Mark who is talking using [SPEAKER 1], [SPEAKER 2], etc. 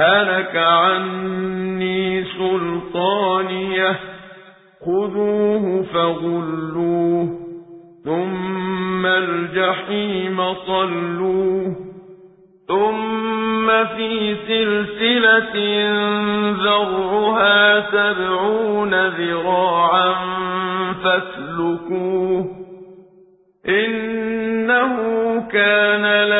[SPEAKER 1] هلك عني سلطانية. خذوه فغلوه ثم الجحيم صلوه ثم في سلسلة ذرها سبعون ذراعا فاسلكوه. إنه كان لا